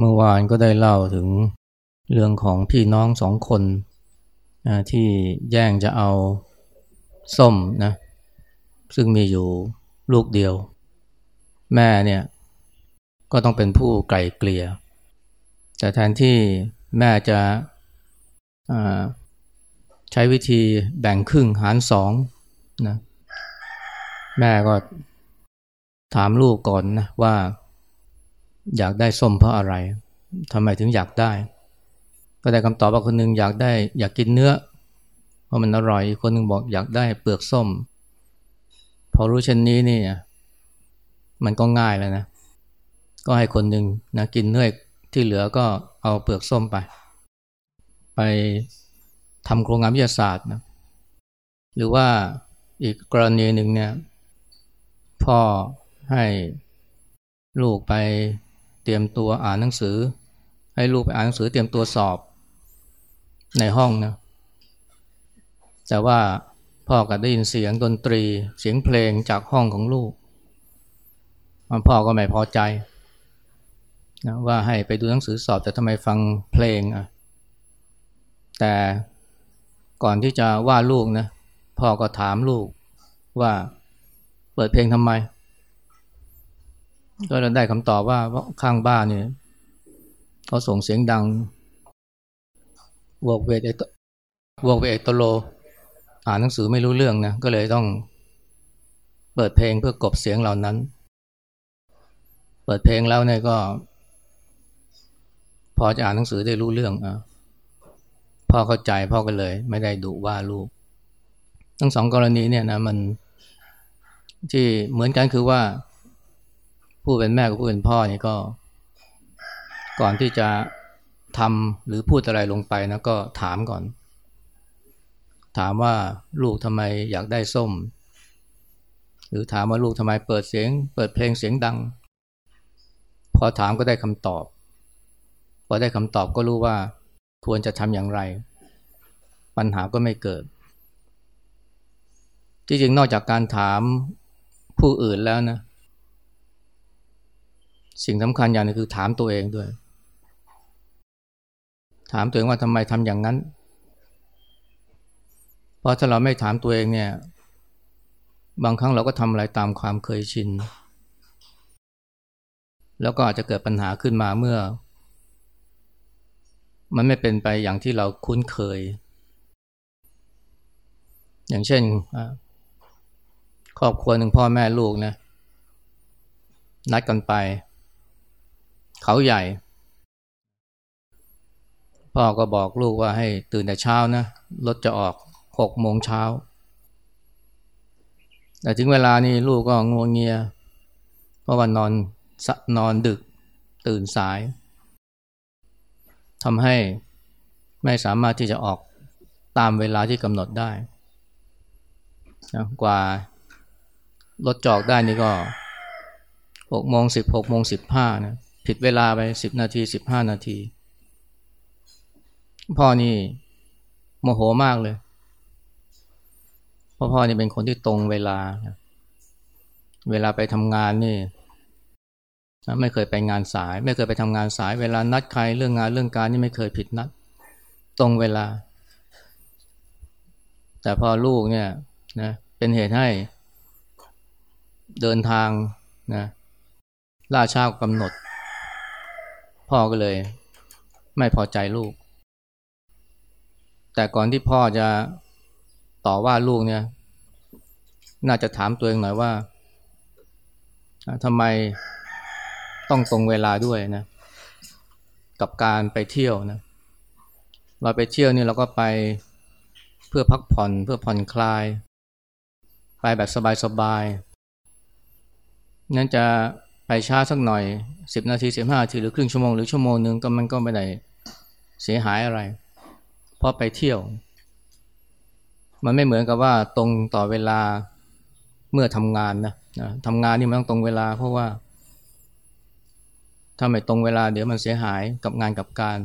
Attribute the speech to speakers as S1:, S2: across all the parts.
S1: เมื่อวานก็ได้เล่าถึงเรื่องของพี่น้องสองคนนะที่แย่งจะเอาส้มนะซึ่งมีอยู่ลูกเดียว แม่เนี่ยก็ต้องเป็นผู้ไกล่เกลี่ย แต่แทนที่แม่จะใช้วิธีแบ่งครึ่งหารสองนะแม่ก็ถามลูกก่อนนะว่า อยากได้ส้มเพราะอะไรทำไมถึงอยากได้ ก็ได้คำตอบว่าคนนึงอยากได้อยากกินเนื้อ เพราะมันอร่อยคนนึงบอกอยากได้เปลือกส้ม พอรู้เช่นนี้นี่มันก็ง่ายแล้วนะ ก็ให้คนหนึ่งนะกินเนื้อที่เหลือก็เอาเปลือกส้มไป ไปทำโครงงานวิทยาศาสตร์นะหรือว่าอีกกรณีหนึ่งเนี่ยพ่อให้ลูกไป รียมตัวอ่านหนังสือ ให้ลูกไปอ่านหนังสือเตรียมตัวสอบในห้องนะแต่ว่าพ่อก็ได้ยินเสียงดนตรีเสียงเพลงจากห้องของลูกพ่อก็ไม่พอใจนะว่าให้ไปดูหนังสือสอบแต่ทำไมฟังเพลงอะแต่ก่อนที่จะว่าลูกนะพ่อก็ถามลูกว่าเปิดเพลงทำไม ก็ได้คำตอบว่าข้างบ้านเนี่ยเขาส่งเสียงดังวกเวทเอตวกเวทเอตโล อ่านหนังสือไม่รู้เรื่องนะก็เลยต้องเปิดเพลงเพื่อกบเสียงเหล่านั้น เปิดเพลงแล้วเนี่ยก็ พอจะอ่านหนังสือได้รู้เรื่องอะพ่อเข้าใจพ่อก็เลย ไม่ได้ดุว่าลูก ทั้งสองกรณีเนี่ยนะมันที่เหมือนกันคือว่า ผู้เป็นแม่กับผู้เป็นพ่อนี่ก็ ก่อนที่จะทำหรือพูดอะไรลงไปนะก็ถามก่อน ถามว่าลูกทำไมอยากได้ส้ม หรือถามว่าลูกทำไมเปิดเสียง เปิดเพลงเสียงดัง พอถามก็ได้คำตอบ พอได้คำตอบก็รู้ว่าควรจะทำอย่างไร ปัญหาก็ไม่เกิดที่จริงนอกจากการถามผู้อื่นแล้วนะ สิ่งสำคัญอย่างนึงคือถามตัวเองด้วย ถามตัวเองว่าทำไมทำอย่างนั้น เพราะถ้าเราไม่ถามตัวเองเนี่ย บางครั้งเราก็ทำอะไรตามความเคยชิน แล้วก็อาจจะเกิดปัญหาขึ้นมาเมื่อ มันไม่เป็นไปอย่างที่เราคุ้นเคย อย่างเช่นครอบครัวหนึ่งพ่อแม่ลูกนะนัดกันไป เขาใหญ่ พ่อก็บอกลูกว่าให้ตื่นแต่เช้านะรถจะออกหกโมงเช้า แต่ถึงเวลานี่ลูกก็งวงเงีย เพราะว่านอนนอนดึกตื่นสายทำให้ไม่สามารถที่จะออกตามเวลาที่กำหนดได้นะกว่ารถจอกได้นี่ก็หกโมงสิบหกโมงสิบห้านะ ผิดเวลาไปสิบนาทีสิบห้านาที พ่อนี่โมโหมากเลยเพราะพ่อนี่เป็นคนที่ตรงเวลา เวลาไปทำงานนี่ไม่เคยไปงานสาย ไม่เคยไปทำงานสาย เวลานัดใครเรื่องงานเรื่องการนี่ไม่เคยผิดนัด ตรงเวลา แต่พอลูกเนี่ยนะเป็นเหตุให้เดินทางนะล่าช้ากำหนด พ่อก็เลย ไม่พอใจลูก แต่ก่อนที่พ่อจะต่อว่าลูกเนี่ย น่าจะถามตัวเองหน่อยว่าทำไมต้องตรงเวลาด้วยนะ กับการไปเที่ยวนะ เราไปเที่ยวนี่เราก็ไปเพื่อพักผ่อนเพื่อผ่อนคลาย ไปแบบสบายๆนั่นจะ ไปช้าสักหน่อยสิบนาทีสิบห้านาทีหรือครึ่งชั่วโมงหรือชั่วโมงหนึ่งก็มันก็ไม่ได้เสียหายอะไร เพราะไปเที่ยว มันไม่เหมือนกับว่าตรงต่อเวลาเมื่อทำงานนะนะทำงานนี่มันต้องตรงเวลา เพราะว่า ถ้าไม่ตรงเวลาเดี๋ยวมันเสียหายกับงานกับการ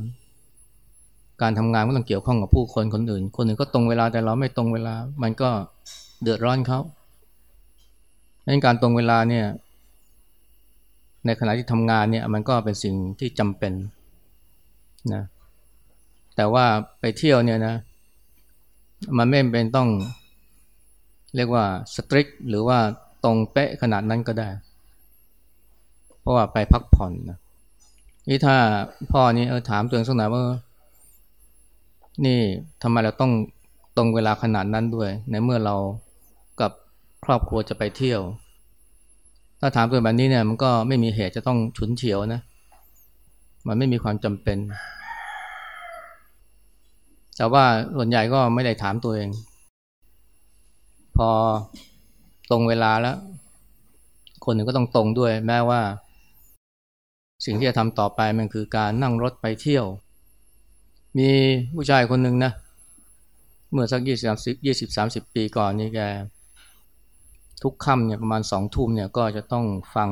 S1: การทำงานก็ต้องเกี่ยวข้องกับผู้คนคนอื่น คนอื่นก็ตรงเวลาแต่เราไม่ตรงเวลา มันก็เดือดร้อนเขาดังนั้นการตรงเวลาเนี่ย ในขณะที่ทำงานเนี่ยมันก็เป็นสิ่งที่จำเป็นนะแต่ว่าไปเที่ยวเนี่ยนะมันไม่เป็นต้อง เรียกว่าสตริกหรือว่าตรงเป๊ะขนาดนั้นก็ได้ เพราะว่าไปพักผ่อนนะนี่ถ้าพ่อนี่เออถามตัวเองสักหน่อยว่า นี่ทำไมเราต้องตรงเวลาขนาดนั้นด้วย ในเมื่อเรากับครอบครัวจะไปเที่ยว ถ้าถามตัวแบบนี้เนี่ยมันก็ไม่มีเหตุจะต้องฉุนเฉียวนะ มันไม่มีความจำเป็น แต่ว่าส่วนใหญ่ก็ไม่ได้ถามตัวเอง พอตรงเวลาแล้ว คนหนึ่งก็ต้องตรงด้วย แม้ว่า สิ่งที่จะทำต่อไปมันคือการนั่งรถไปเที่ยว มีผู้ชายคนหนึ่งนะ เมื่อสักยี่สิบยี่สิบสามสิบปีก่อนนี่แก ทุกค่ำเนี่ยประมาณสองทุ่มเนี่ยก็จะต้องฟัง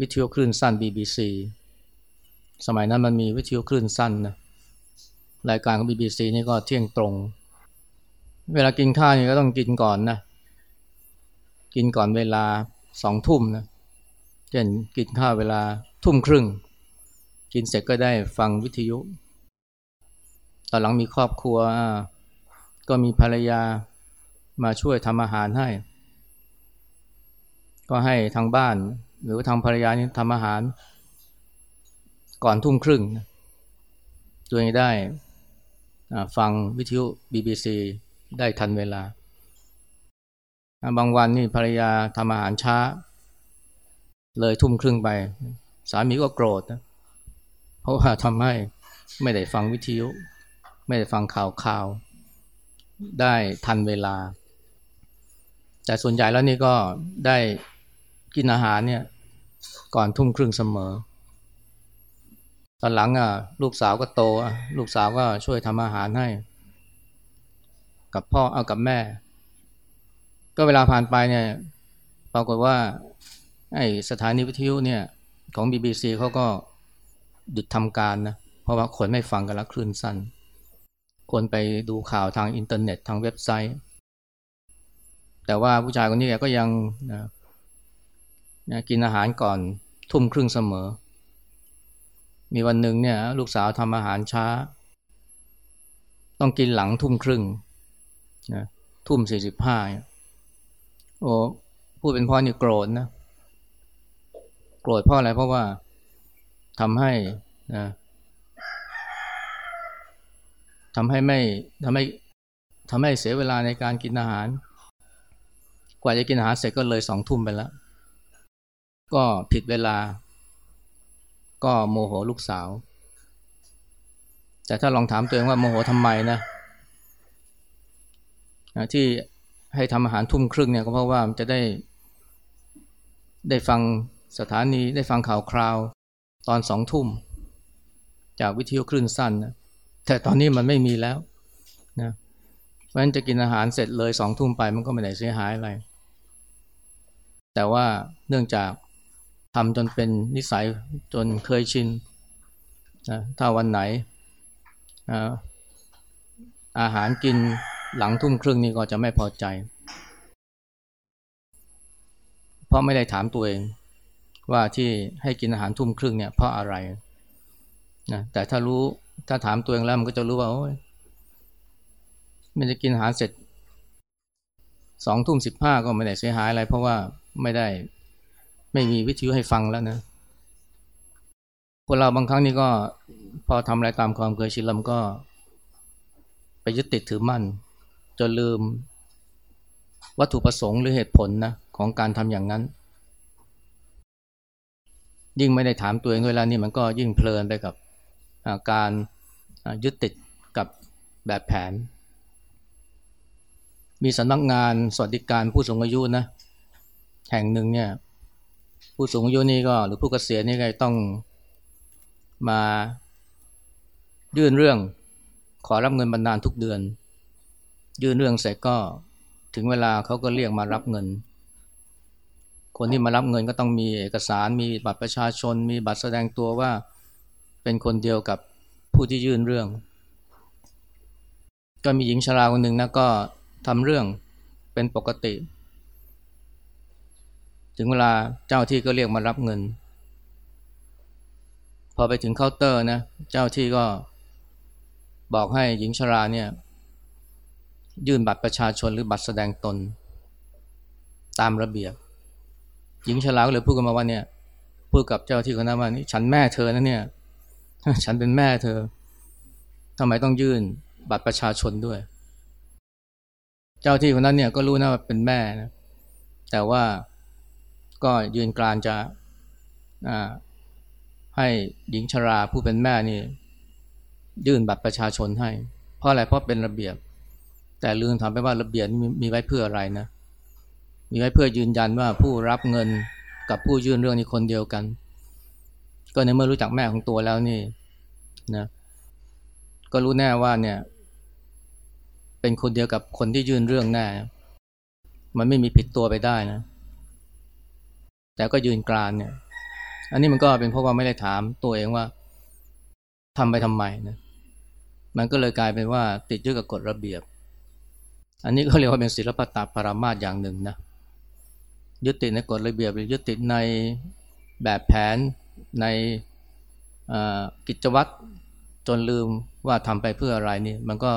S1: วิทยุคลื่นสั้น BBC สมัยนั้นมันมีวิทยุคลื่นสั้นนะรายการของ BBC นี่ก็เที่ยงตรง เวลากินข้าวนี่ก็ต้องกินก่อนนะกินก่อนเวลาสองทุ่มนะเช่นกินข้าวเวลาทุ่มครึ่ง กินเสร็จก็ได้ฟังวิทยุ ตอนหลังมีครอบครัว ก็มีภรรยามาช่วยทำอาหารให้ ก็ให้ทางบ้าน หรือทางภรรยานี่ทำอาหาร ก่อนทุ่มครึ่งตัวเองได้ฟังวิทยุ BBC ได้ทันเวลา บางวันนี่ภรรยาทำอาหารช้า เลยทุ่มครึ่งไป สามีก็โกรธนะเพราะว่าทำให้ไม่ได้ฟังวิทยุ ไม่ได้ฟังข่าวข่าว ได้ทันเวลา แต่ส่วนใหญ่แล้วนี่ก็ได้ กินอาหารเนี่ย ก่อนทุ่มครึ่งเสมอ ตอนหลังอะ ลูกสาวก็โตลูกสาวก็ช่วยทำอาหารให้ กับพ่อเอากับแม่ ก็เวลาผ่านไปเนี่ย ปรากฏว่า ไอสถานีวิทยุเนี่ย ของ BBC เขาก็หยุดทำการนะ เพราะว่าคนไม่ฟังกันละคลื่นสั้นคนไปดูข่าวทางอินเทอร์เน็ตทางเว็บไซต์ แต่ว่าผู้ชายคนนี้แกก็ยังนะ นะกินอาหารก่อนทุ่มครึ่งเสมอ มีวันหนึ่งเนี่ยลูกสาวทำอาหารช้า ต้องกินหลังทุ่มครึ่งนะทุ่มสี่สิบห้าโอ้ผู้เป็นพ่อนี่โกรธนะโกรธเพราะอะไรเพราะว่าทำให้นะทำให้ไม่ทำให้ทำให้เสียเวลาในการกินอาหาร กว่าจะกินอาหารเสร็จก็เลยสองทุ่มไปแล้ว ก็ผิดเวลา ก็โมโหลูกสาว แต่ถ้าลองถามตัวเองว่าโมโหทำไมนะที่ให้ทำอาหารทุ่มครึ่งเนี่ยก็เพราะว่ามันจะได้ ได้ฟังสถานีได้ฟังข่าวคราว ตอนสองทุ่ม จากวิทยุคลื่นสั้นนะแต่ตอนนี้มันไม่มีแล้วนะเพราะฉะนั้นจะกินอาหารเสร็จเลยสองทุ่มไปมันก็ไม่ได้เสียหายอะไร แต่ว่าเนื่องจากำจนเป็นนิสัยจนเคยชินนะถ้าวันไหนอาหารกินหลังทุ่มครึ่งนี่ก็จะไม่พอใจ เพราะไม่ได้ถามตัวเอง ว่าที่ให้กินอาหารทุ่มครึ่งเนี่ยเพราะอะไรนะแต่ถ้ารู้ถ้าถามตัวเองแล้วมันก็จะรู้ว่าโอ้ยไมันจะกินอาหารเสร็จสองทุ่มสิบห้าก็ไม่ได้เสียหายอะไร เพราะว่าไม่ได้ ไม่มีวิทยุให้ฟังแล้วนะ คนเราบางครั้งนี่ก็พอทำอะไรตามความเคยชินลำก็ ไปยึดติดถือมั่น จนลืม วัตถุประสงค์หรือเหตุผลนะของการทำอย่างนั้น ยิ่งไม่ได้ถามตัวเองเวลานี้มันก็ยิ่งเพลินไปกับการยึดติดกับแบบแผน มีสำนักงานสวัสดิการผู้สูงอายุนะ แห่งหนึ่งเนี่ย ผู้สูงอายุนี่ก็ หรือผู้เกษียณนี่ก็ต้องมายื่นเรื่องขอรับเงินบรรณาทุกเดือน ยื่นเรื่องเสร็จก็ถึงเวลาเขาก็เรียกมารับเงิน คนที่มารับเงินก็ต้องมีเอกสารมีบัตรประชาชน มีบัตรแสดงตัวว่าเป็นคนเดียวกับผู้ที่ยื่นเรื่อง ก็มีหญิงชราคนหนึ่งนะก็ทำเรื่องเป็นปกติ ถึงเวลาเจ้าที่ก็เรียกมารับเงิน พอไปถึงเคาน์เตอร์นะ เจ้าที่ก็บอกให้หญิงชราเนี่ย ยื่นบัตรประชาชนหรือบัตรแสดงตน ตามระเบียบ หญิงชราก็เลยพูดกันมาว่าเนี่ยพูดกับเจ้าที่คนนั้นว่านี่ฉันแม่เธอนะเนี่ย ฉันเป็นแม่เธอทำไมต้องยื่นบัตรประชาชนด้วย เจ้าที่คนนั้นเนี่ยก็รู้นะว่าเป็นแม่นะแต่ว่า ก็ยืนกรานจะให้หญิงชราผู้เป็นแม่นี่ ยื่นบัตรประชาชนให้ เพราะอะไรเพราะเป็นระเบียบ แต่ลืมถามไปว่าระเบียบมีมีไว้เพื่ออะไรนะ มีไว้เพื่อยืนยันว่าผู้รับเงินกับผู้ยื่นเรื่องนี้คนเดียวกัน ก็ในเมื่อรู้จักแม่ของตัวแล้วนี่นะก็รู้แน่ว่าเนี่ย เป็นคนเดียวกับคนที่ยื่นเรื่องแน่ มันไม่มีผิดตัวไปได้นะ แต่ก็ยืนกรานเนี่ย อันนี้มันก็เป็นเพราะว่าไม่ได้ถามตัวเองว่าทำไปทำไมนะมันก็เลยกลายเป็นว่าติดยึดกับกฎระเบียบ อันนี้ก็เรียกว่าเป็นศิลปตาปรามาสอย่างหนึ่งนะยึดติดในกฎระเบียบหรือยึดติดในแบบแผนในกิจวัตรจนลืมว่าทำไปเพื่ออะไรนี่ มันก็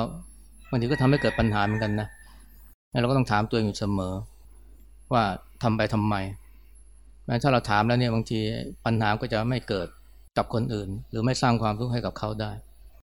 S1: บางทีก็ทำให้เกิดปัญหาเหมือนกันนะเราก็ต้องถามตัวเองอยู่เสมอ ว่าทำไปทำไม แม้ถ้าเราถามแล้วเนี่ยบางทีปัญหาก็จะไม่เกิดกับคนอื่น หรือไม่สร้างความทุกข์ให้กับเขาได้